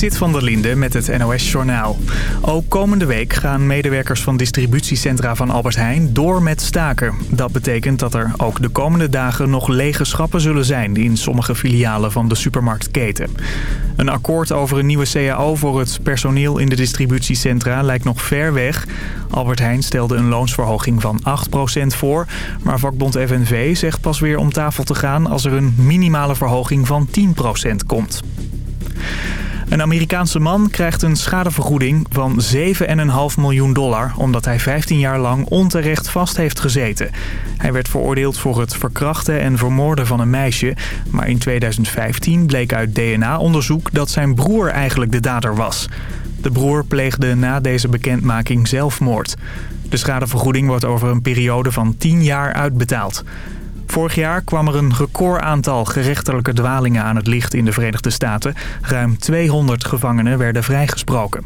Sit van der Linde met het NOS-journaal. Ook komende week gaan medewerkers van distributiecentra van Albert Heijn door met staken. Dat betekent dat er ook de komende dagen nog lege schappen zullen zijn... in sommige filialen van de supermarktketen. Een akkoord over een nieuwe CAO voor het personeel in de distributiecentra lijkt nog ver weg. Albert Heijn stelde een loonsverhoging van 8% voor... maar vakbond FNV zegt pas weer om tafel te gaan als er een minimale verhoging van 10% komt. Een Amerikaanse man krijgt een schadevergoeding van 7,5 miljoen dollar... omdat hij 15 jaar lang onterecht vast heeft gezeten. Hij werd veroordeeld voor het verkrachten en vermoorden van een meisje... maar in 2015 bleek uit DNA-onderzoek dat zijn broer eigenlijk de dader was. De broer pleegde na deze bekendmaking zelfmoord. De schadevergoeding wordt over een periode van 10 jaar uitbetaald. Vorig jaar kwam er een recordaantal gerechtelijke dwalingen aan het licht in de Verenigde Staten. Ruim 200 gevangenen werden vrijgesproken.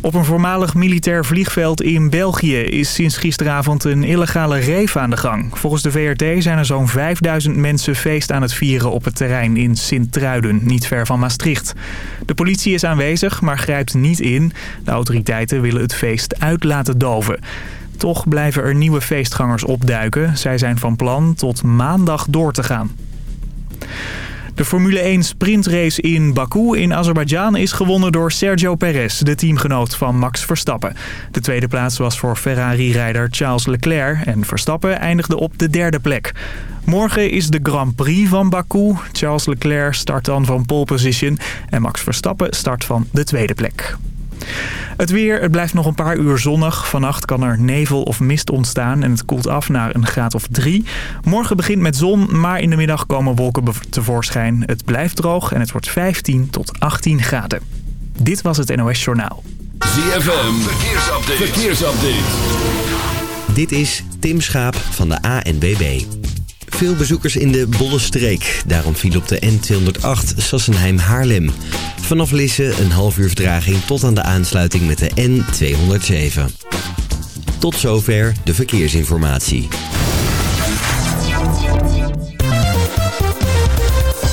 Op een voormalig militair vliegveld in België is sinds gisteravond een illegale rave aan de gang. Volgens de VRT zijn er zo'n 5000 mensen feest aan het vieren op het terrein in Sint-Truiden, niet ver van Maastricht. De politie is aanwezig, maar grijpt niet in. De autoriteiten willen het feest uit laten doven. Toch blijven er nieuwe feestgangers opduiken. Zij zijn van plan tot maandag door te gaan. De Formule 1 sprintrace in Baku in Azerbeidzjan is gewonnen door Sergio Perez, de teamgenoot van Max Verstappen. De tweede plaats was voor Ferrari-rijder Charles Leclerc en Verstappen eindigde op de derde plek. Morgen is de Grand Prix van Baku. Charles Leclerc start dan van pole position en Max Verstappen start van de tweede plek. Het weer, het blijft nog een paar uur zonnig. Vannacht kan er nevel of mist ontstaan en het koelt af naar een graad of drie. Morgen begint met zon, maar in de middag komen wolken tevoorschijn. Het blijft droog en het wordt 15 tot 18 graden. Dit was het NOS Journaal. ZFM, verkeersupdate. verkeersupdate. Dit is Tim Schaap van de ANBB. Veel bezoekers in de Bollestreek. Daarom viel op de N208 Sassenheim-Haarlem. Vanaf Lisse een half uur vertraging tot aan de aansluiting met de N207. Tot zover de verkeersinformatie.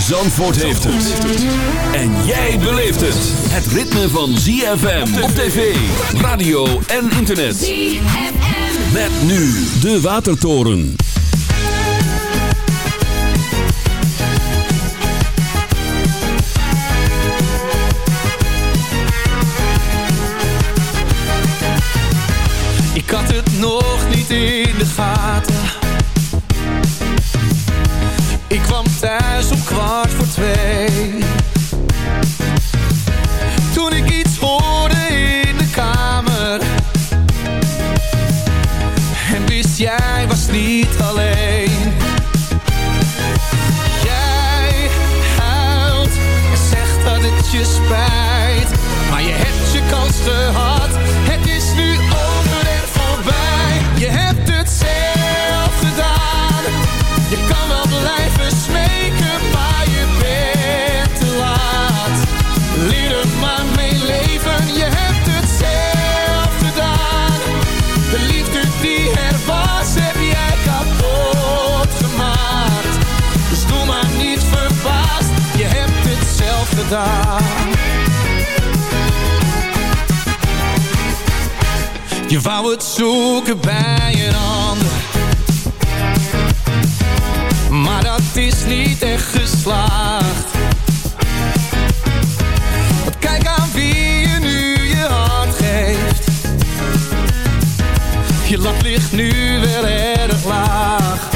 Zandvoort heeft het. En jij beleeft het. Het ritme van ZFM op tv, radio en internet. ZFM. Met nu de Watertoren. Ik had het nog niet in de gaten. Kwart voor twee. Toen ik iets hoorde in de kamer. En wist jij was niet alleen. Jij huilt en zegt dat het je spijt. Maar je hebt je kans gehad. Je wou het zoeken bij een ander. Maar dat is niet echt geslaagd. Want kijk aan wie je nu je hart geeft. Je lat ligt nu weer erg laag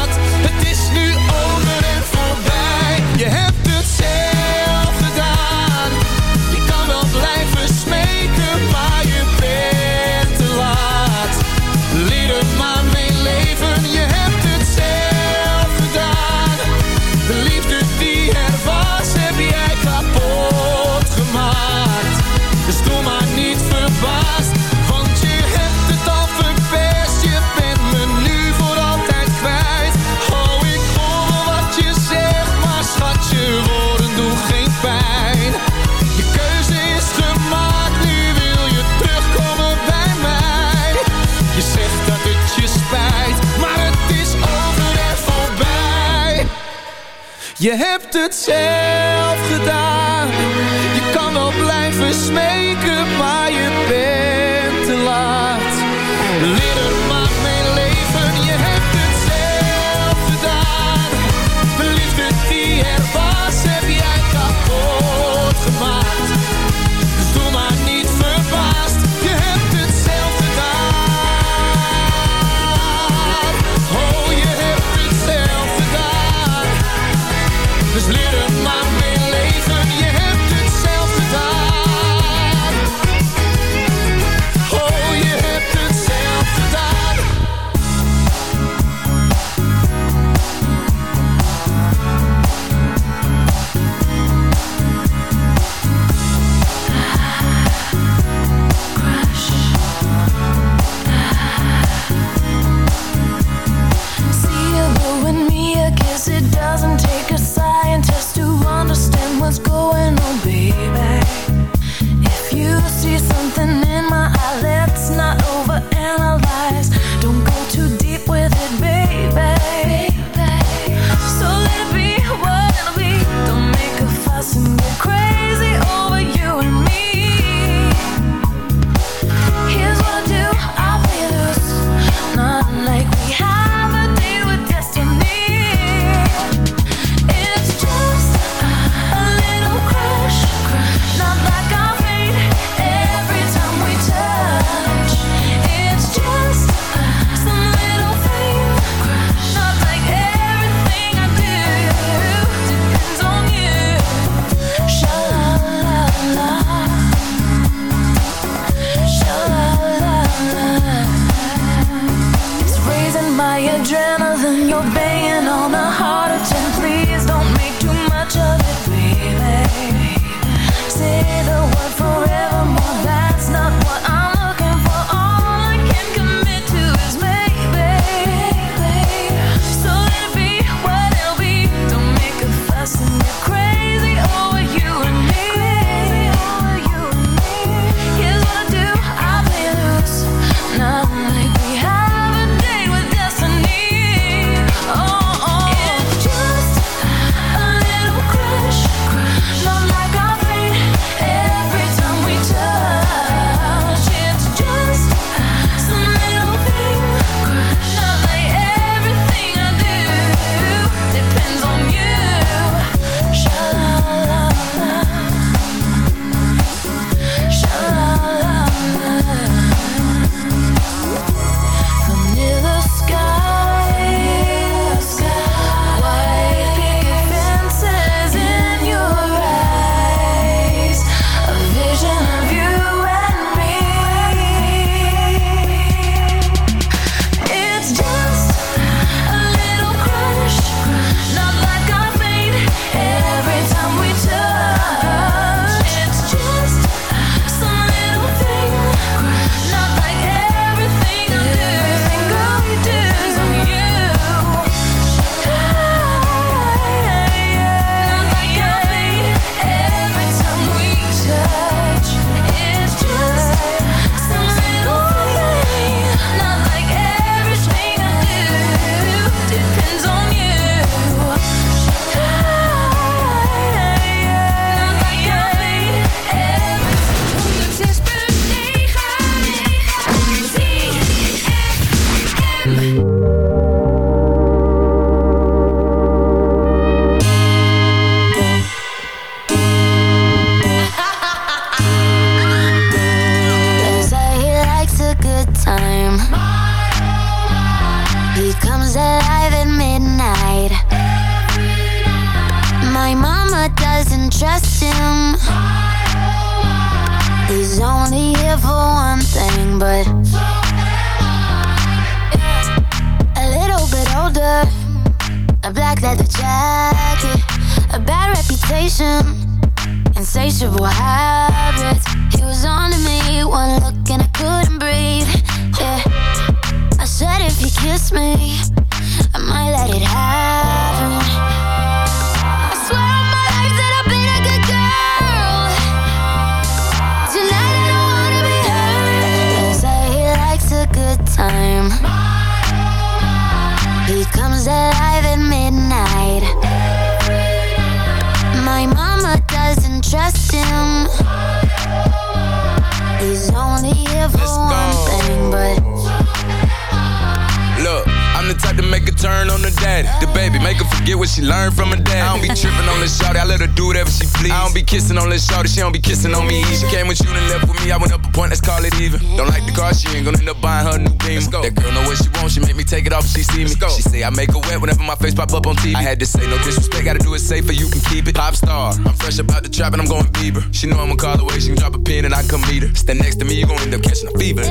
Het You have to change adrenaline, you're banging on the heart of ten, please. TV. I had to say no disrespect, gotta do it safer, you can keep it. Pop star, I'm fresh about the trap and I'm going Bieber. She know I'ma call the way, she can drop a pin and I come meet her. Stand next to me, you gon' end up catching a fever.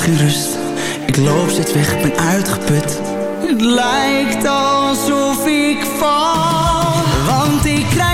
rust Ik loop steeds weg, ben uitgeput. Het lijkt alsof ik val Want ik krijg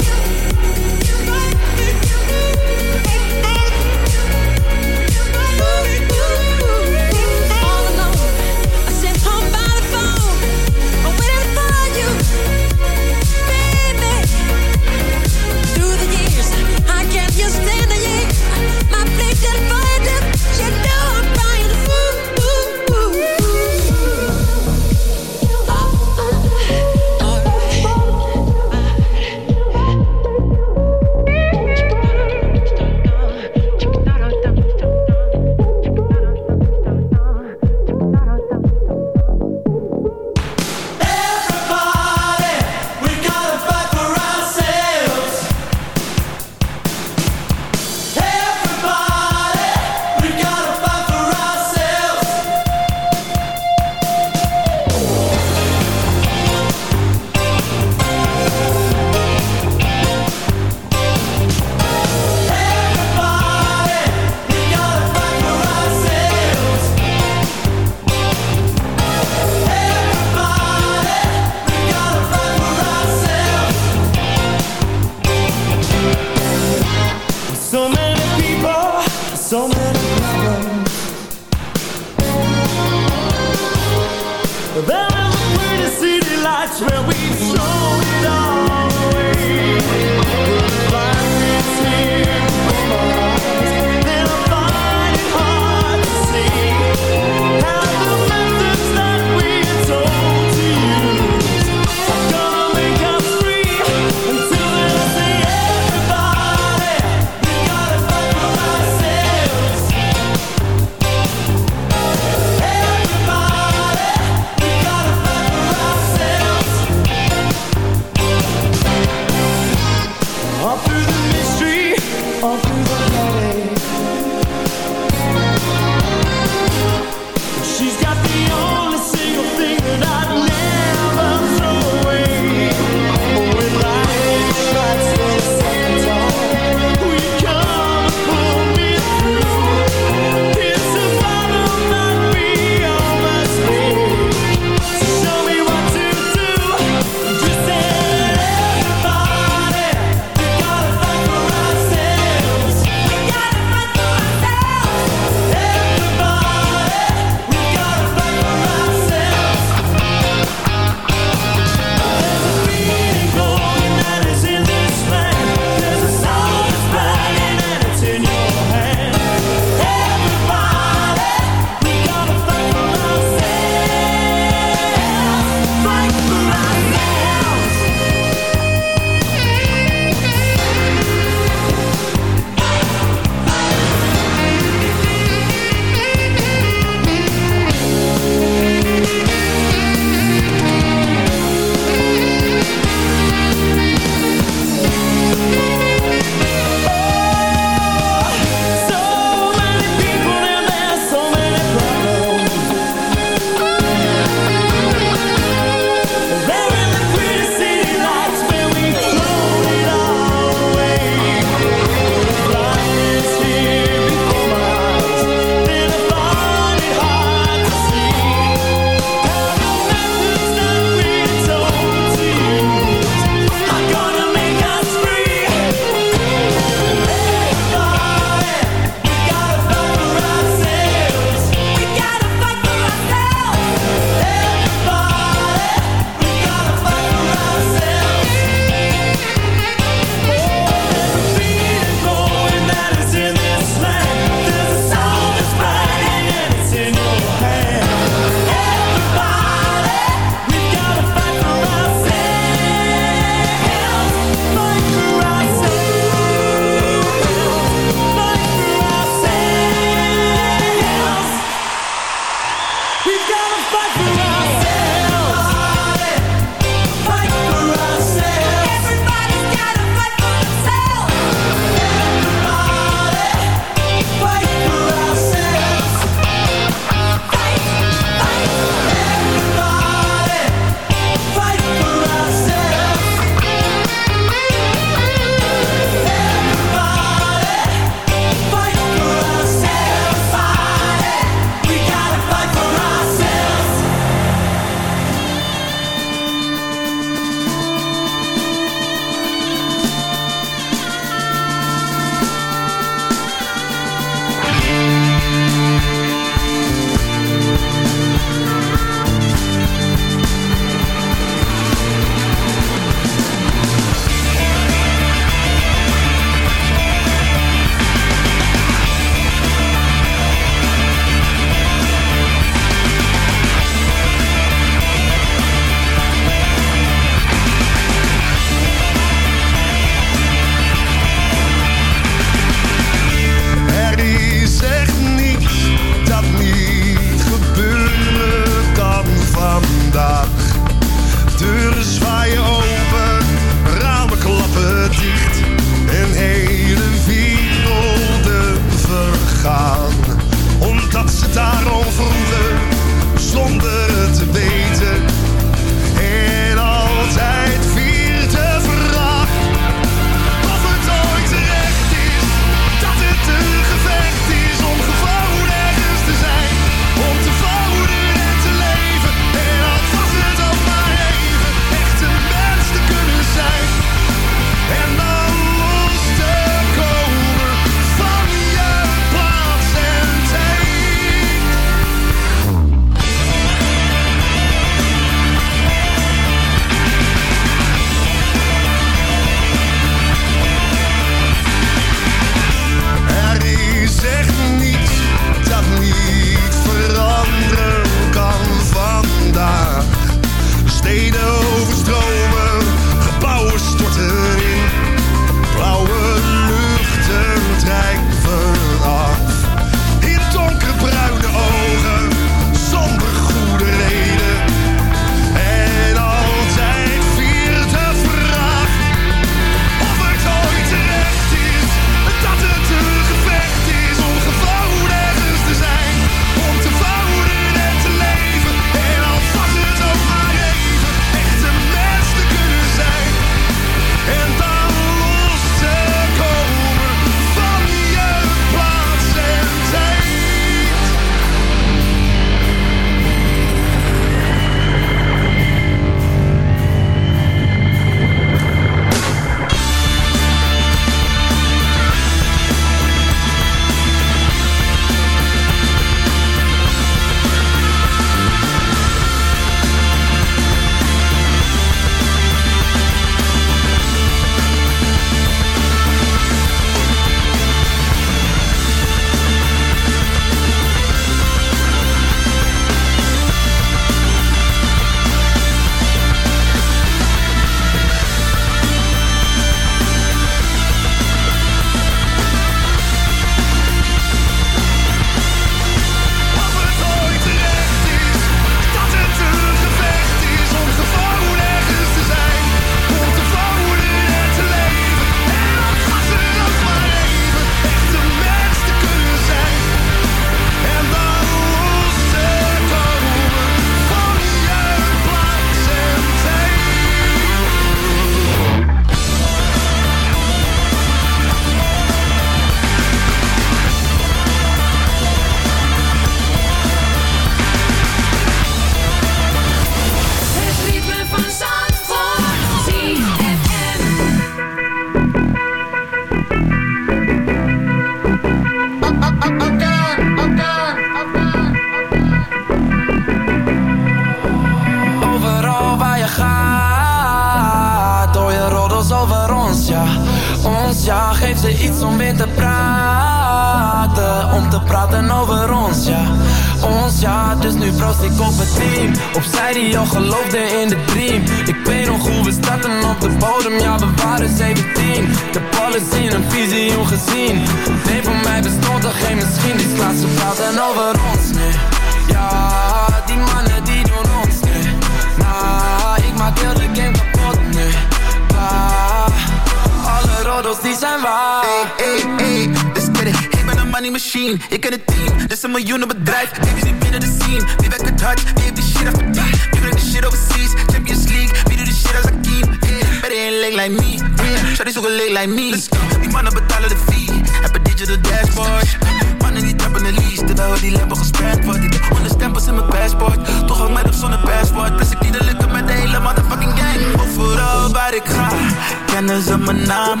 zingen ze mijn naam,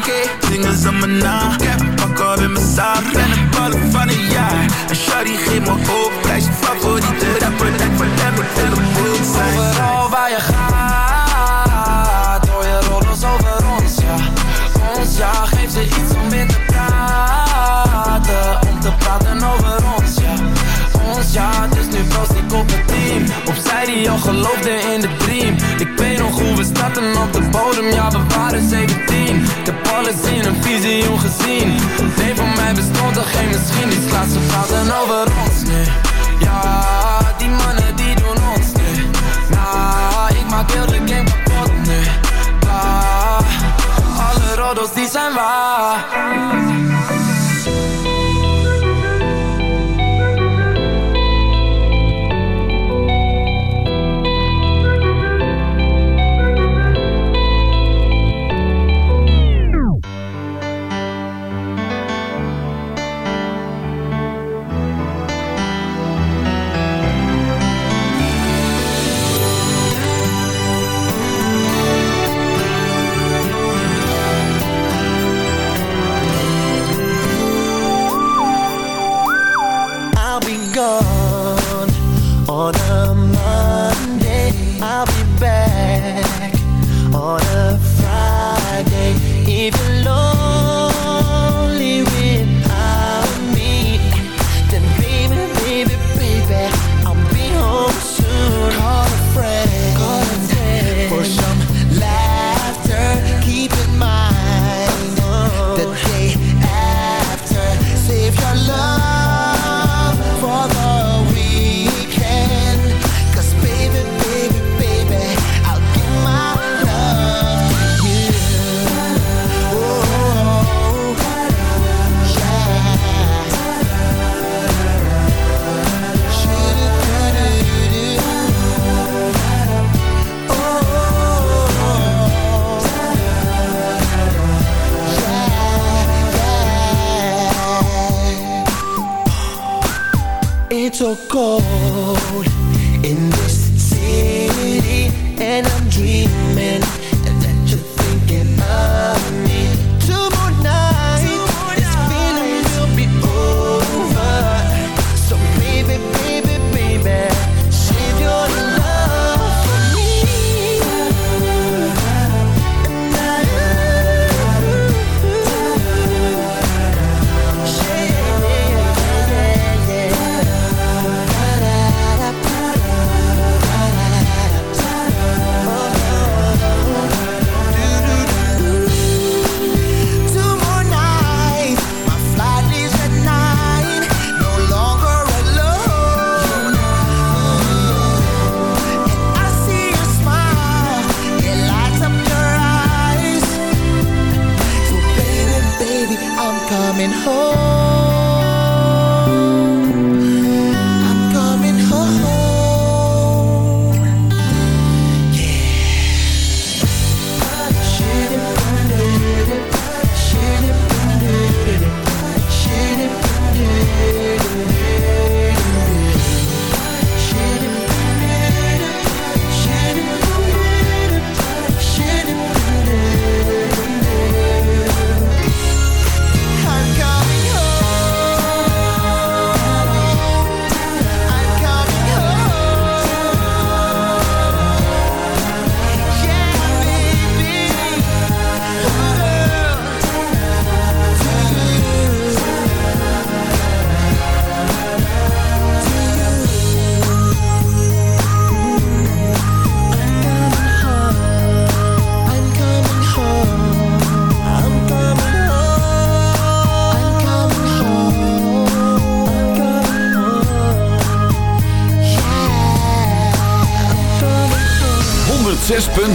zingen ze mijn naam. Ik heb een pak op in mijn zaak, ben een ballen van een jaar. En Shari geeft me hoop, prijs mijn favoriete rapper. Lijkt hem. Overal waar je gaat, hoor je rollers over ons, ja. Ons, ja, geef ze iets om in te praten. Om te praten over ons, ja. Ons, ja, dus nu vast ik op het team. Opzij die al geloofde in de dream. Ik weet nog hoe we starten op de bodem, ja, we gezien, een visie ongezien. Nee, van mij bestond er geen misschien. Die laatste vader dan over ons, nee.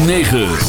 9.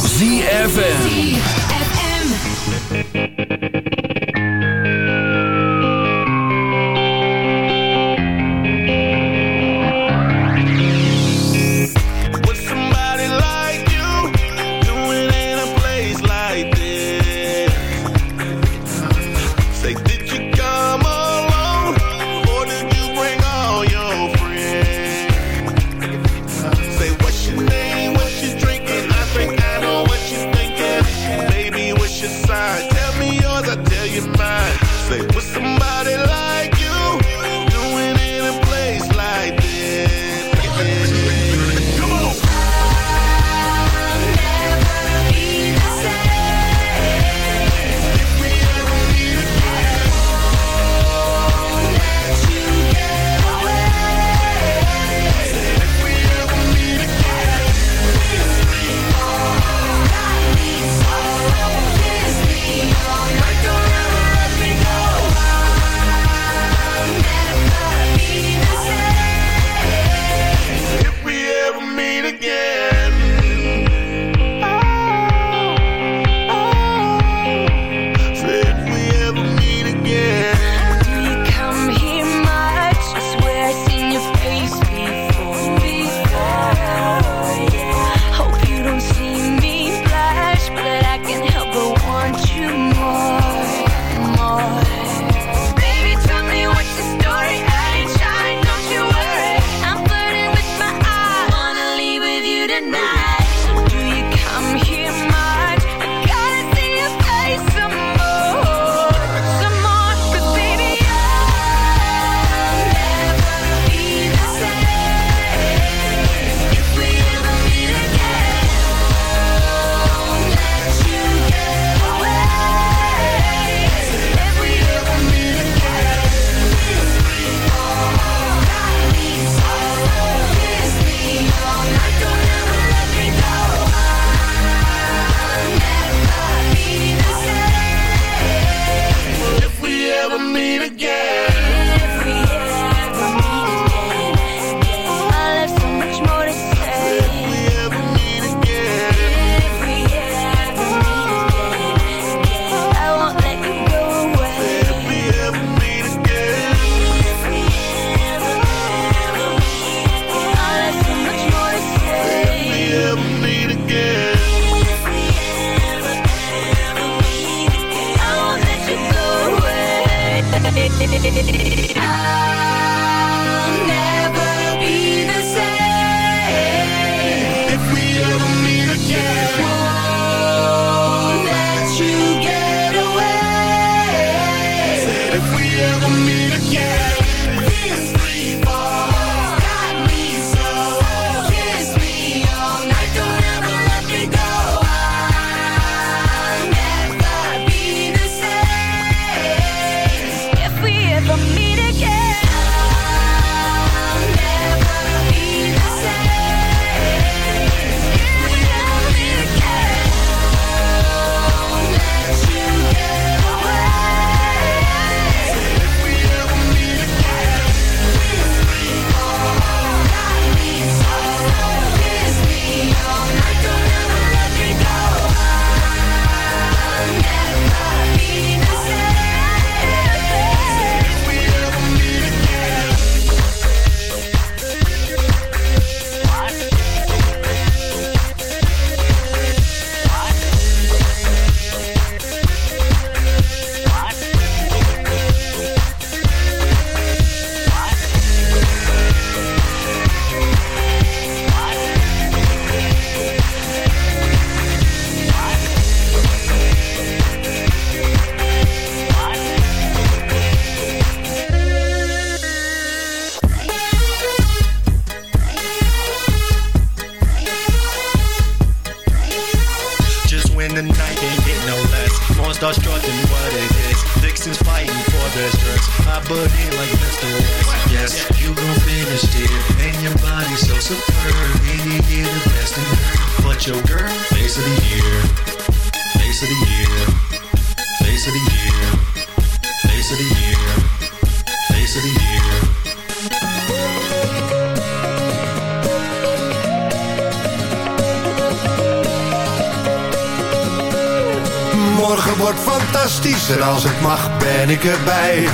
Morgen wordt fantastisch en als het mag ben ik erbij.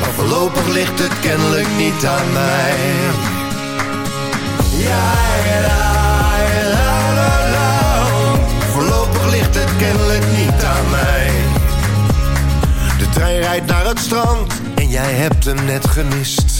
Maar voorlopig ligt het kennelijk niet aan mij. Ja, ja. Voorlopig ligt het kennelijk niet aan mij. De trein rijdt naar het strand en jij hebt hem net gemist.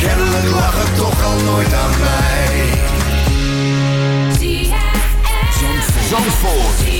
Kennelijk lag het toch al nooit aan mij. Zandvoort.